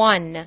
one.